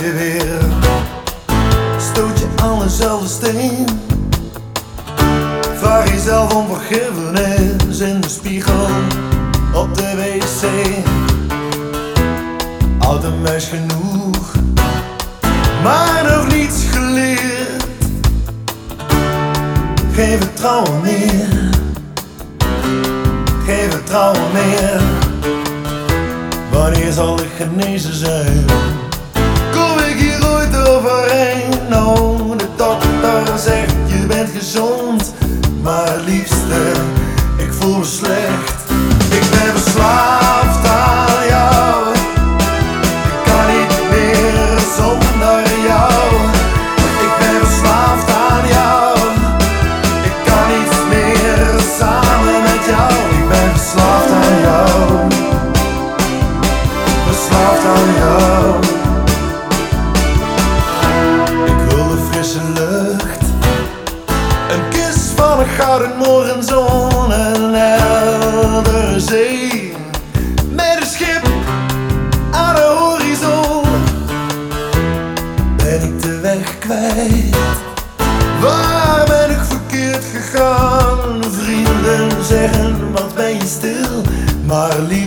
weer. Stoot je aan dezelfde steen. Vraag jezelf om vergiffenis in de spiegel op de wc. Houd een genoeg, maar nog niets geleerd. Geef vertrouwen meer, geef vertrouwen meer. Wanneer zal ik genezen zijn? overeen. Lucht. Een kus van een gouden morgenzon en een heldere zee. Met een schip aan de horizon. Ben ik de weg kwijt? Waar ben ik verkeerd gegaan? Vrienden zeggen, wat ben je stil? Maar lief